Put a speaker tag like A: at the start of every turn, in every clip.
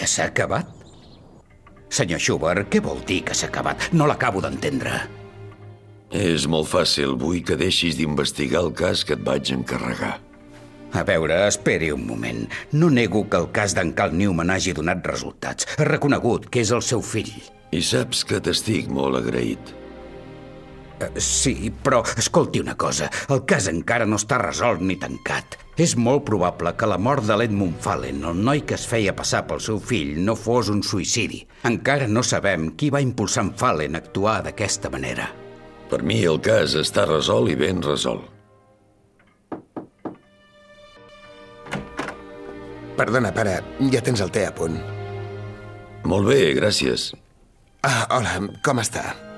A: Que s'ha acabat? Senyor Schubert, què vol dir que s'ha acabat? No l'acabo d'entendre.
B: És molt fàcil. Vull que deixis d'investigar el cas que et vaig encarregar.
A: A veure, esperi un moment. No nego que el cas d'en Cal Newman hagi donat resultats. Ha reconegut que és el seu fill.
B: I saps que t'estic molt agraït.
A: Uh, sí, però escolti una cosa. El cas encara no està resolt ni tancat. És molt probable que la mort de l'Edmund Fallen, el noi que es feia passar pel seu fill, no fos un suïcidi. Encara no sabem qui va impulsar en Fallen a actuar d'aquesta manera.
B: Per mi el cas està resolt i ben resolt.
C: Perdona, pare, ja tens el té a punt.
B: Molt bé, gràcies.
C: Ah, hola, com està?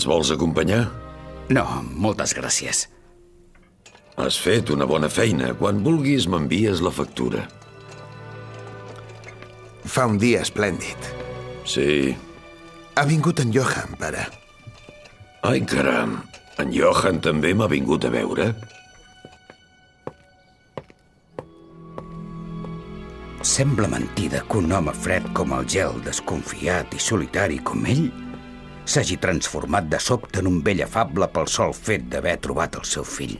B: Ens vols acompanyar?
A: No, moltes gràcies.
B: Has fet una bona feina. Quan vulguis m'envies la factura.
C: Fa un dia esplèndid.
B: Sí.
C: Ha vingut en Johan, pare.
B: Ai, caram. En Johan també m'ha vingut a veure?
A: Sembla mentida que un home fred com el gel, desconfiat i solitari com ell, s'hagi transformat de sobte en un vell afable pel sol fet d'haver trobat el seu fill.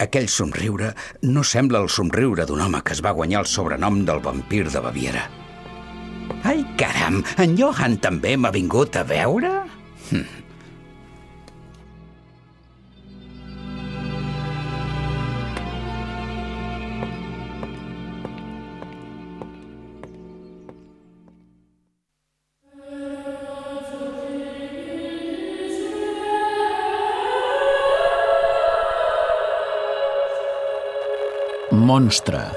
A: Aquell somriure no sembla el somriure d'un home que es va guanyar el sobrenom del vampir de Baviera. Ai, caram, en Johan també m'ha vingut a veure? Hm.
D: Monstre.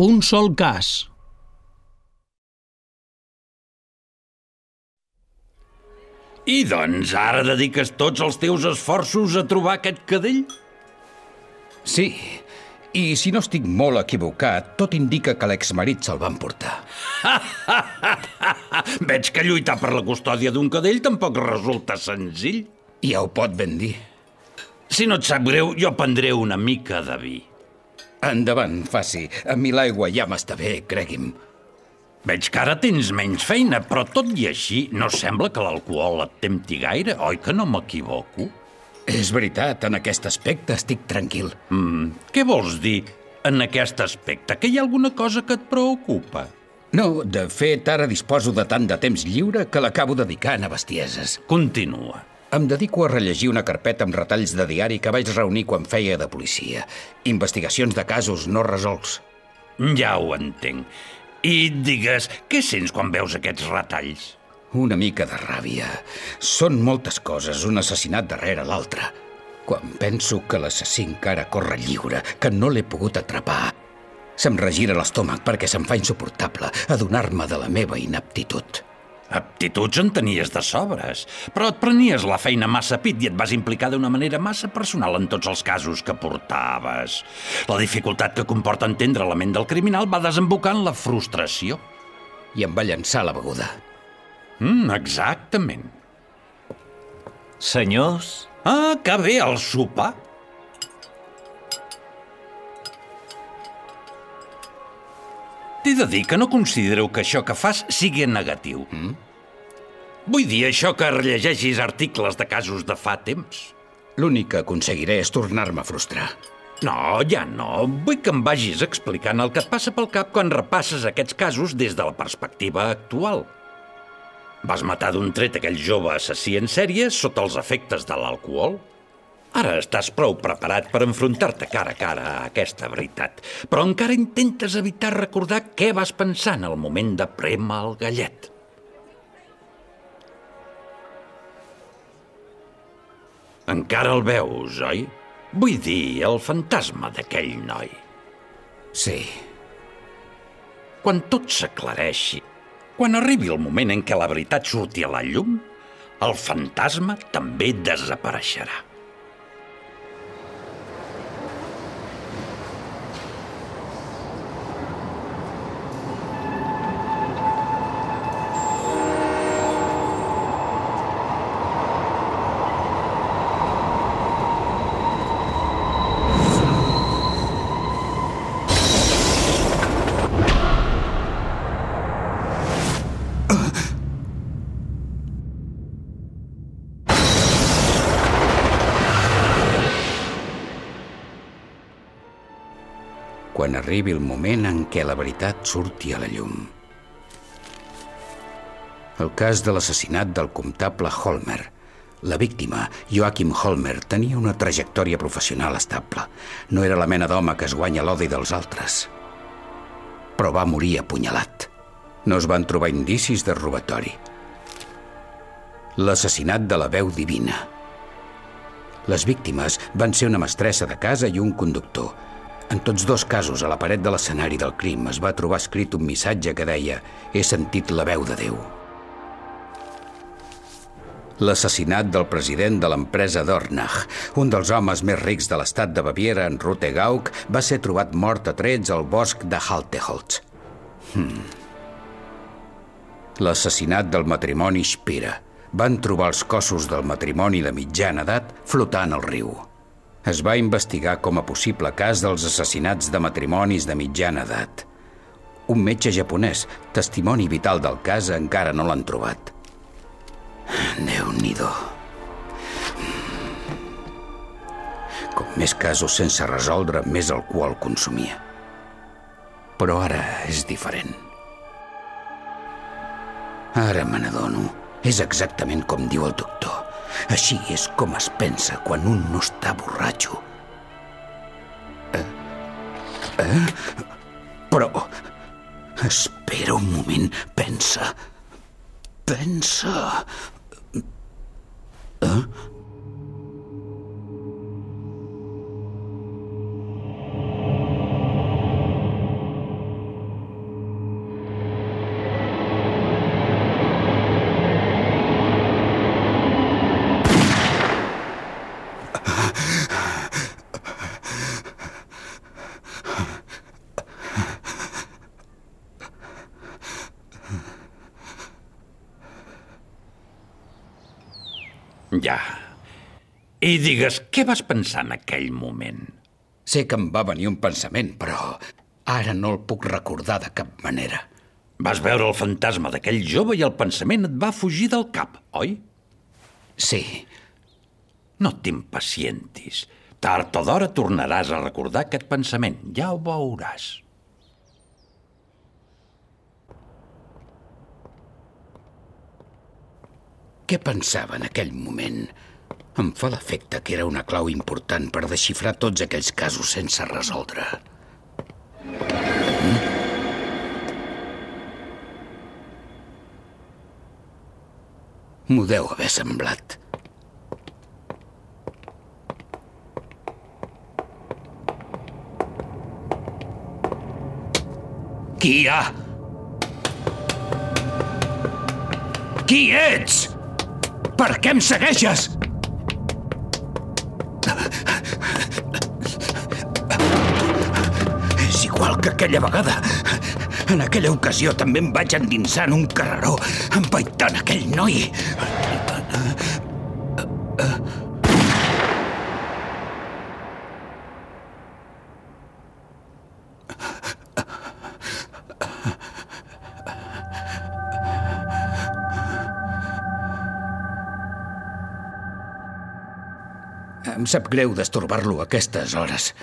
D: Un sol cas.
E: I doncs ara dediques tots els teus esforços a trobar aquest cadell?
A: Sí, i si no estic molt equivocat, tot indica que l'exmarit se'l van portar.
E: Veig que lluitar per la custòdia d'un cadell tampoc resulta senzill.
A: Ja ho pot ben dir.
E: Si no et sap greu, jo prendré una mica de vi.
A: Endavant, faci. A mi l'aigua ja m'està bé, cregui'm.
E: Veig que ara tens menys feina, però tot i així no sembla que l'alcohol et tempti gaire, oi que no m'equivoco?
A: És veritat, en aquest aspecte estic tranquil.
E: Mm, què vols dir en aquest aspecte? Que hi ha alguna cosa que et preocupa?
A: No, de fet, ara disposo de tant de temps lliure que l'acabo dedicant a bestieses.
E: Continua.
A: Em dedico a rellegir una carpeta amb retalls de diari que vaig reunir quan feia de policia. Investigacions de casos no resolts.
E: Ja ho entenc. I digues, què sents quan veus aquests retalls?
A: Una mica de ràbia. Són moltes coses, un assassinat darrere l'altre. Quan penso que l'assassí encara corre lliure, que no l'he pogut atrapar, se'm regira l'estómac perquè se'm fa insuportable adonar-me de la meva inaptitud.
E: Aptituds en tenies de sobres, però et prenies la feina massa pit i et vas implicar d'una manera massa personal en tots els casos que portaves. La dificultat que comporta entendre la ment del criminal va desembocar en la frustració.
A: I em va llançar la beguda.
E: Mm, exactament.
F: Senyors,
E: Ah, que bé, el sopar. T'he de dir que no considero que això que fas sigui negatiu. Mm? Vull dir això que rellegeixis articles de casos de fa temps.
A: L'únic que aconseguiré és tornar-me a frustrar.
E: No, ja no. Vull que em vagis explicant el que et passa pel cap quan repasses aquests casos des de la perspectiva actual. Vas matar d'un tret aquell jove assassí en sèrie sota els efectes de l'alcohol? Ara estàs prou preparat per enfrontar-te cara a cara a aquesta veritat, però encara intentes evitar recordar què vas pensar en el moment de prémer el gallet. Encara el veus, oi? Vull dir, el fantasma d'aquell noi.
A: Sí.
E: Quan tot s'aclareixi, quan arribi el moment en què la veritat surti a la llum, el fantasma també desapareixerà.
A: Quan arribi el moment en què la veritat surti a la llum. El cas de l'assassinat del comptable Holmer. La víctima, Joachim Holmer, tenia una trajectòria professional estable. No era la mena d'home que es guanya l'odi dels altres. Però va morir apunyalat. No es van trobar indicis de robatori. L'assassinat de la veu divina. Les víctimes van ser una mestressa de casa i un conductor. En tots dos casos, a la paret de l'escenari del crim es va trobar escrit un missatge que deia «He sentit la veu de Déu». L'assassinat del president de l'empresa Dornach, un dels homes més rics de l'estat de Baviera, en Rute Gauck, va ser trobat mort a trets al bosc de Halteholz. Hmm. L'assassinat del matrimoni Spira. Van trobar els cossos del matrimoni de mitjana edat flotant al riu. Es va investigar com a possible cas dels assassinats de matrimonis de mitjana edat. Un metge japonès, testimoni vital del cas, encara no l'han trobat. Déu-n'hi-do. Com més casos sense resoldre, més alcohol consumia. Però ara és diferent. Ara me n'adono. És exactament com diu el doctor. Així és com es pensa quan un no està borratxo. Eh? Eh? Però... Espera un moment, pensa. Pensa... Eh?
E: I digues, què vas pensar en aquell moment?
A: Sé que em va venir un pensament, però ara no el puc recordar de cap manera.
E: Vas veure el fantasma d'aquell jove i el pensament et va fugir del cap, oi?
A: Sí,
E: No t'impacientis. Tard o d'hora tornaràs a recordar aquest pensament. Ja ho veuràs.
A: què pensava en aquell moment? Em fa l'efecte que era una clau important per desxifrar tots aquells casos sense resoldre. Mm? M'ho deu haver semblat. Qui hi ha? Qui ets? Per què em segueixes? que aquella vegada, en aquella ocasió, també em vaig endinsar en un carreró, empaitant aquell noi. Em sap greu destorbar-lo a aquestes hores.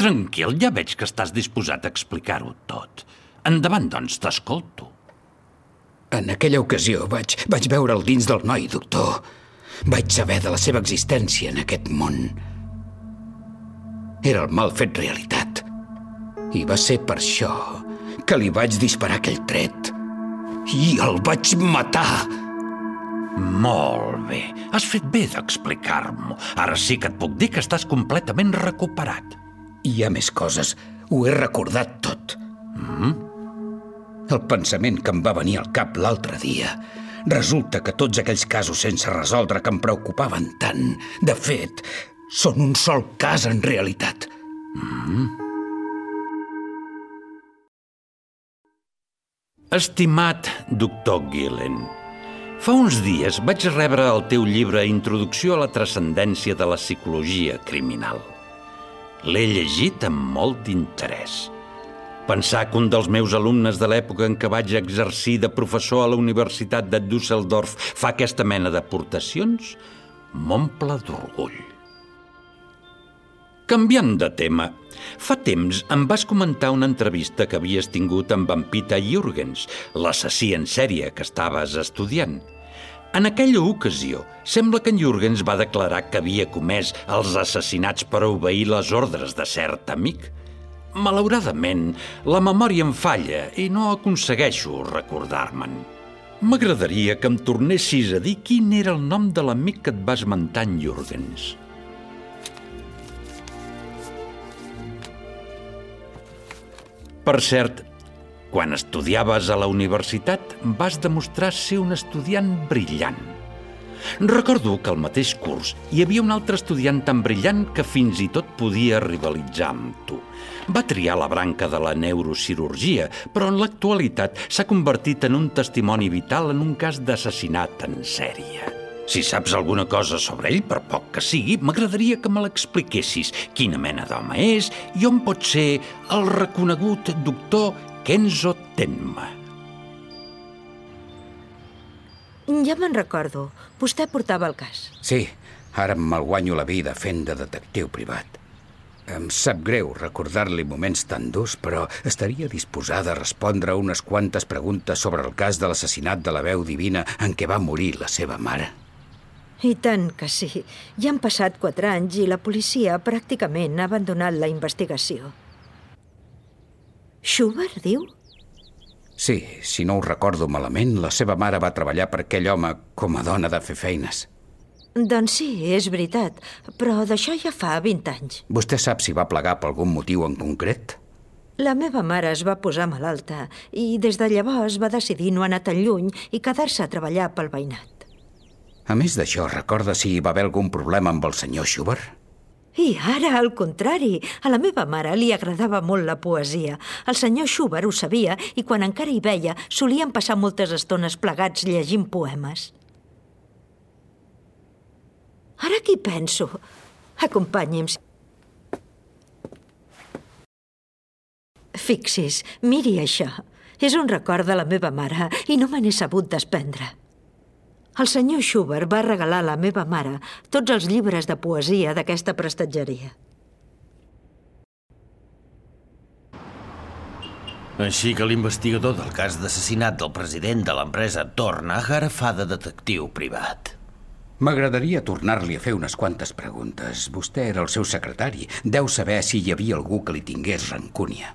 E: Tranquil, ja veig que estàs disposat a explicar-ho tot. Endavant, doncs, t'escolto.
A: En aquella ocasió vaig, vaig veure'l dins del noi, doctor. Vaig saber de la seva existència en aquest món. Era el mal fet realitat. I va ser per això que li vaig disparar aquell tret. I el vaig matar.
E: Molt bé. Has fet bé d'explicar-m'ho. Ara sí que et puc dir que estàs completament recuperat.
A: Hi ha més coses. Ho he recordat tot. Mm? El pensament que em va venir al cap l'altre dia. Resulta que tots aquells casos sense resoldre que em preocupaven tant, de fet, són un sol cas en realitat. Mm?
E: Estimat doctor Gillen, fa uns dies vaig rebre el teu llibre Introducció a la transcendència de la psicologia criminal. L'he llegit amb molt d'interès. Pensar que un dels meus alumnes de l'època en què vaig exercir de professor a la Universitat de Düsseldorf fa aquesta mena d'aportacions m'omple d'orgull. Canviant de tema, fa temps em vas comentar una entrevista que havies tingut amb en Peter Jürgens, l'assassí en sèrie que estaves estudiant. En aquella ocasió, sembla que en Jürgens va declarar que havia comès els assassinats per obeir les ordres de cert amic. Malauradament, la memòria em falla i no aconsegueixo recordar-me'n. M'agradaria que em tornessis a dir quin era el nom de l'amic que et va esmentar en Jürgens. Per cert, quan estudiaves a la universitat vas demostrar ser un estudiant brillant. Recordo que al mateix curs hi havia un altre estudiant tan brillant que fins i tot podia rivalitzar amb tu. Va triar la branca de la neurocirurgia, però en l'actualitat s'ha convertit en un testimoni vital en un cas d'assassinat en sèrie. Si saps alguna cosa sobre ell, per poc que sigui, m'agradaria que me l'expliquessis. Quina mena d'home és i on pot ser el reconegut doctor Kenzo Tenma.
F: Ja me'n recordo. Vostè portava el cas.
A: Sí, ara me'l guanyo la vida fent de detectiu privat. Em sap greu recordar-li moments tan durs, però estaria disposada a respondre unes quantes preguntes sobre el cas de l'assassinat de la veu divina en què va morir la seva mare.
F: I tant que sí. Ja han passat quatre anys i la policia pràcticament ha abandonat la investigació. Schubert, diu?
A: Sí, si no ho recordo malament, la seva mare va treballar per aquell home com a dona de fer feines.
F: Doncs sí, és veritat, però d'això ja fa 20 anys.
A: Vostè sap si va plegar per algun motiu en concret?
F: La meva mare es va posar malalta i des de llavors va decidir no anar tan lluny i quedar-se a treballar pel veïnat.
A: A més d'això, recorda si hi va haver algun problema amb el senyor Schubert?
F: I ara, al contrari, a la meva mare li agradava molt la poesia. El senyor Schubert ho sabia i quan encara hi veia solien passar moltes estones plegats llegint poemes. Ara qui penso? Acompanyi'm. Fixis, miri això. És un record de la meva mare i no me n'he sabut desprendre. El senyor Schubert va regalar a la meva mare tots els llibres de poesia d'aquesta prestatgeria.
G: Així que l'investigador del cas d'assassinat del president de l'empresa Tornach ara fa de detectiu privat.
A: M'agradaria tornar-li a fer unes quantes preguntes. Vostè era el seu secretari. Deu saber si hi havia algú que li tingués rancúnia.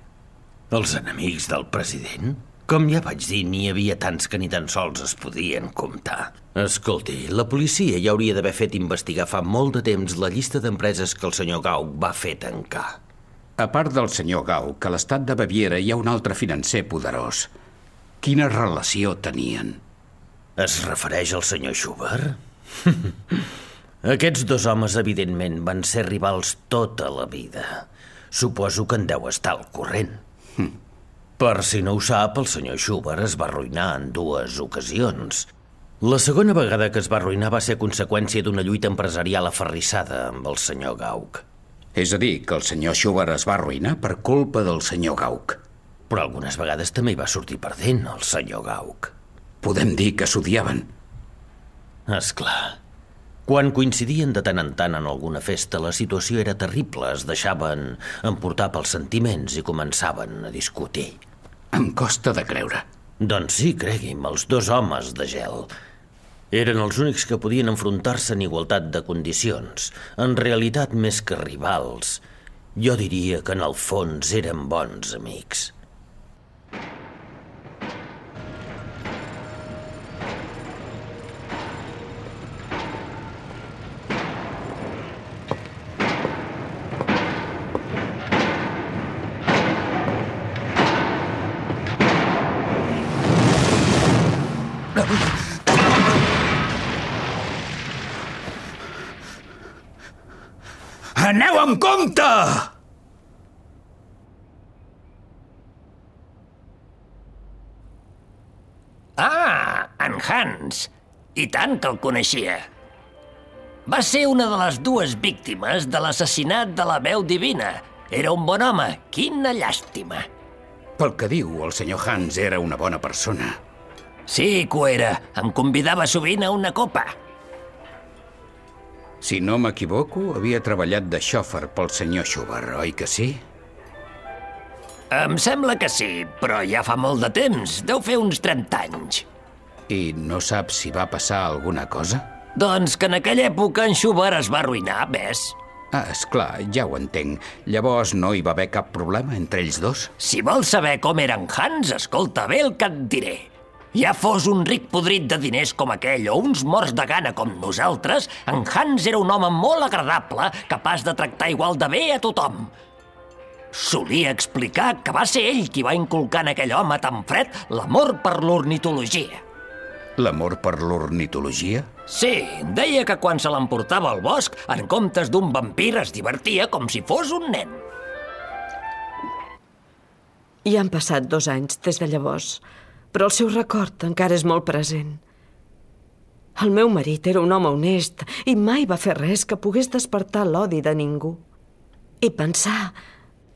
G: Els enemics del president? Com ja vaig dir, n'hi havia tants que ni tan sols es podien comptar. Escolti, la policia ja hauria d'haver fet investigar fa molt de temps la llista d'empreses que el senyor Gauck va fer tancar.
A: A part del senyor Gauck, a l'estat de Baviera hi ha un altre financer poderós. Quina relació tenien?
G: Es refereix al senyor Schubert? Aquests dos homes, evidentment, van ser rivals tota la vida. Suposo que en deu estar al corrent. Hm. Per si no ho sap, el senyor Schubert es va arruïnar en dues ocasions. La segona vegada que es va arruïnar va ser conseqüència d'una lluita empresarial aferrissada amb el senyor Gauck.
A: És a dir, que el senyor Schubert es va arruïnar per culpa del senyor Gauck.
G: Però algunes vegades també hi va sortir perdent el senyor Gauck.
A: Podem dir que s'odiaven.
G: És clar. Quan coincidien de tant en tant en alguna festa, la situació era terrible. Es deixaven emportar pels sentiments i començaven a discutir.
A: Em costa de creure.
G: Doncs sí, cregui'm, els dos homes de gel. Eren els únics que podien enfrontar-se en igualtat de condicions. En realitat, més que rivals, jo diria que en el fons eren bons amics.
A: Aneu amb compte!
H: Ah, en Hans. I tant que el coneixia. Va ser una de les dues víctimes de l'assassinat de la veu divina. Era un bon home. Quina llàstima.
A: Pel que diu, el senyor Hans era una bona persona.
H: Sí que ho era. Em convidava sovint a una copa.
A: Si no m'equivoco, havia treballat de xòfer pel senyor Schubert, oi que sí?
H: Em sembla que sí, però ja fa molt de temps. Deu fer uns 30 anys.
A: I no saps si va passar alguna cosa?
H: Doncs que en aquella època en Schubert es va arruïnar, ves?
A: Ah, és clar, ja ho entenc. Llavors no hi va haver cap problema entre ells dos?
H: Si vols saber com era en Hans, escolta bé el que et diré. Ja fos un ric podrit de diners com aquell o uns morts de gana com nosaltres, en Hans era un home molt agradable, capaç de tractar igual de bé a tothom. Solia explicar que va ser ell qui va inculcar en aquell home tan fred l'amor per l'ornitologia.
A: L'amor per l'ornitologia?
H: Sí, deia que quan se l'emportava al bosc, en comptes d'un vampir es divertia com si fos un nen.
I: Ja han passat dos anys des de llavors, però el seu record encara és molt present. El meu marit era un home honest i mai va fer res que pogués despertar l'odi de ningú. I pensar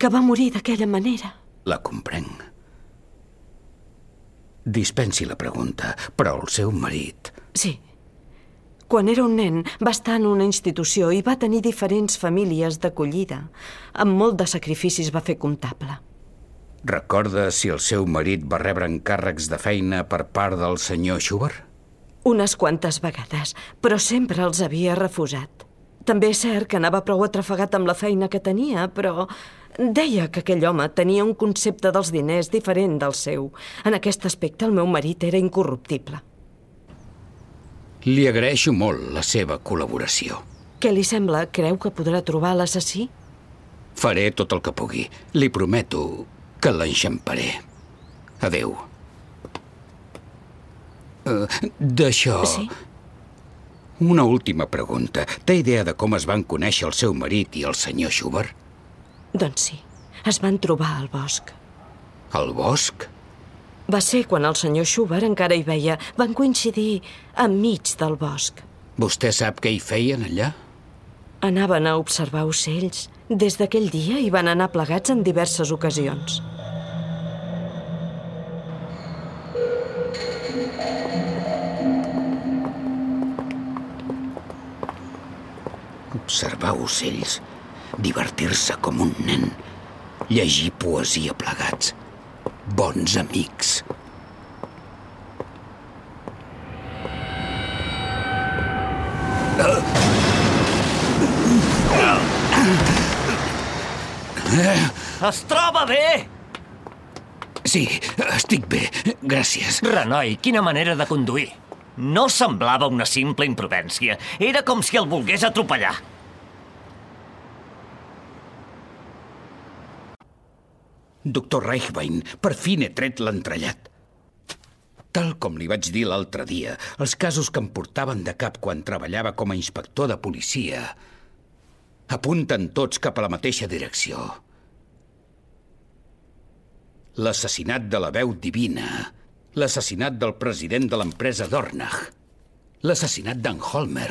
I: que va morir d'aquella manera.
A: La comprenc. Dispensi la pregunta, però el seu marit...
I: Sí. Quan era un nen, va estar en una institució i va tenir diferents famílies d'acollida. Amb molt de sacrificis va fer comptable.
A: Recorda si el seu marit va rebre encàrrecs de feina per part del senyor Schubert?
I: Unes quantes vegades, però sempre els havia refusat. També és cert que anava prou atrafegat amb la feina que tenia, però deia que aquell home tenia un concepte dels diners diferent del seu. En aquest aspecte el meu marit era incorruptible.
A: Li agraeixo molt la seva col·laboració.
I: Què li sembla? Creu que podrà trobar l'assassí?
A: Faré tot el que pugui. Li prometo que l'enxamparé. Adeu. Uh, D'això...
I: Sí?
A: Una última pregunta. Té idea de com es van conèixer el seu marit i el senyor Schubert?
I: Doncs sí. Es van trobar al bosc.
A: Al bosc?
I: Va ser quan el senyor Schubert encara hi veia. Van coincidir enmig del bosc.
A: Vostè sap què hi feien allà?
I: Anaven a observar ocells. Des d'aquell dia hi van anar plegats en diverses ocasions.
A: Observar ocells, divertir-se com un nen, llegir poesia plegats. Bons amics.
H: Es troba bé!
A: Sí, estic bé. Gràcies.
H: Renoi, quina manera de conduir. No semblava una simple imprudència. Era com si el volgués atropellar.
A: Doctor Reichwein, per fi n'he tret l'entrellat. Tal com li vaig dir l'altre dia, els casos que em portaven de cap quan treballava com a inspector de policia apunten tots cap a la mateixa direcció. L'assassinat de la veu divina, l'assassinat del president de l'empresa Dornach, l'assassinat d'en Holmer.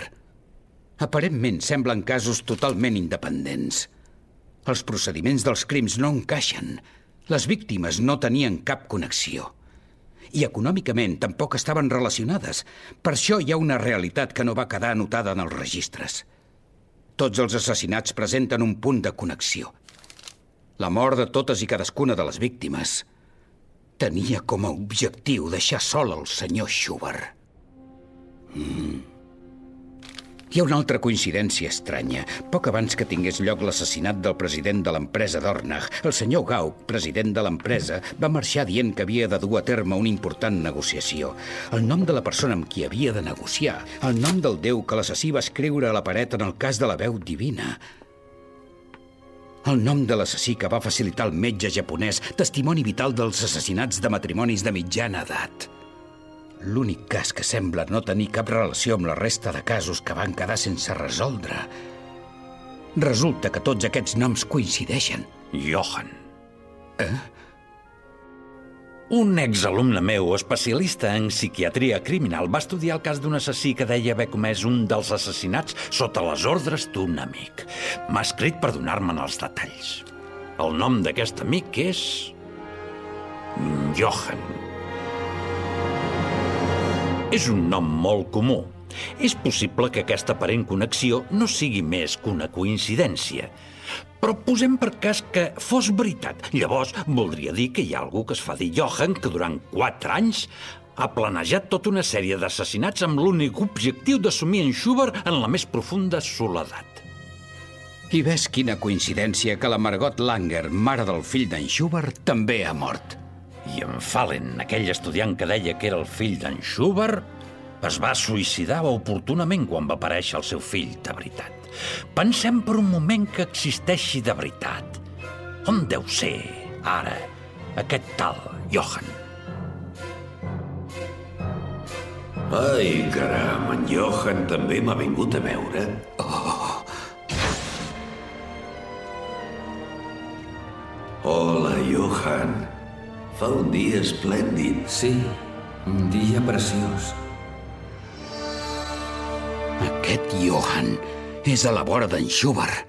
A: Aparentment semblen casos totalment independents. Els procediments dels crims no encaixen. Les víctimes no tenien cap connexió. I econòmicament tampoc estaven relacionades. Per això hi ha una realitat que no va quedar anotada en els registres. Tots els assassinats presenten un punt de connexió. La mort de totes i cadascuna de les víctimes tenia com a objectiu deixar sol el senyor Schubert. Mm. Hi ha una altra coincidència estranya. Poc abans que tingués lloc l'assassinat del president de l'empresa d'Ornach, el senyor Gauck, president de l'empresa, va marxar dient que havia de dur a terme una important negociació. El nom de la persona amb qui havia de negociar, el nom del déu que l'assassí va escriure a la paret en el cas de la veu divina. El nom de l'assassí que va facilitar el metge japonès, testimoni vital dels assassinats de matrimonis de mitjana edat. L'únic cas que sembla no tenir cap relació amb la resta de casos que van quedar sense resoldre. Resulta que tots aquests noms coincideixen.
E: Johan. Eh? Un exalumne meu, especialista en psiquiatria criminal, va estudiar el cas d'un assassí que deia haver comès un dels assassinats sota les ordres d'un amic. M'ha escrit per donar-me'n els detalls. El nom d'aquest amic és... Johan. És un nom molt comú. És possible que aquesta aparent connexió no sigui més que una coincidència. Però posem per cas que fos veritat. Llavors, voldria dir que hi ha algú que es fa dir Johan que durant quatre anys ha planejat tota una sèrie d'assassinats amb l'únic objectiu d'assumir en Schubert en la més profunda soledat.
A: I ves quina coincidència que la Margot Langer, mare del fill d'en Schubert, també ha mort.
E: I en Fallen, aquell estudiant que deia que era el fill d'en Schubert, es va suïcidar oportunament quan va aparèixer el seu fill de veritat. Pensem per un moment que existeixi de veritat. On deu ser, ara, aquest tal Johan?
B: Ai, caram, en Johan també m'ha vingut a veure.
A: Oh,
B: Hola, Johan. Fa un dia esplèndid.
J: Sí, un dia preciós.
A: Aquest Johan és a la vora d'en Schubert.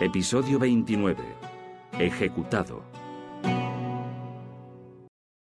K: Episodio 29. Ejecutado.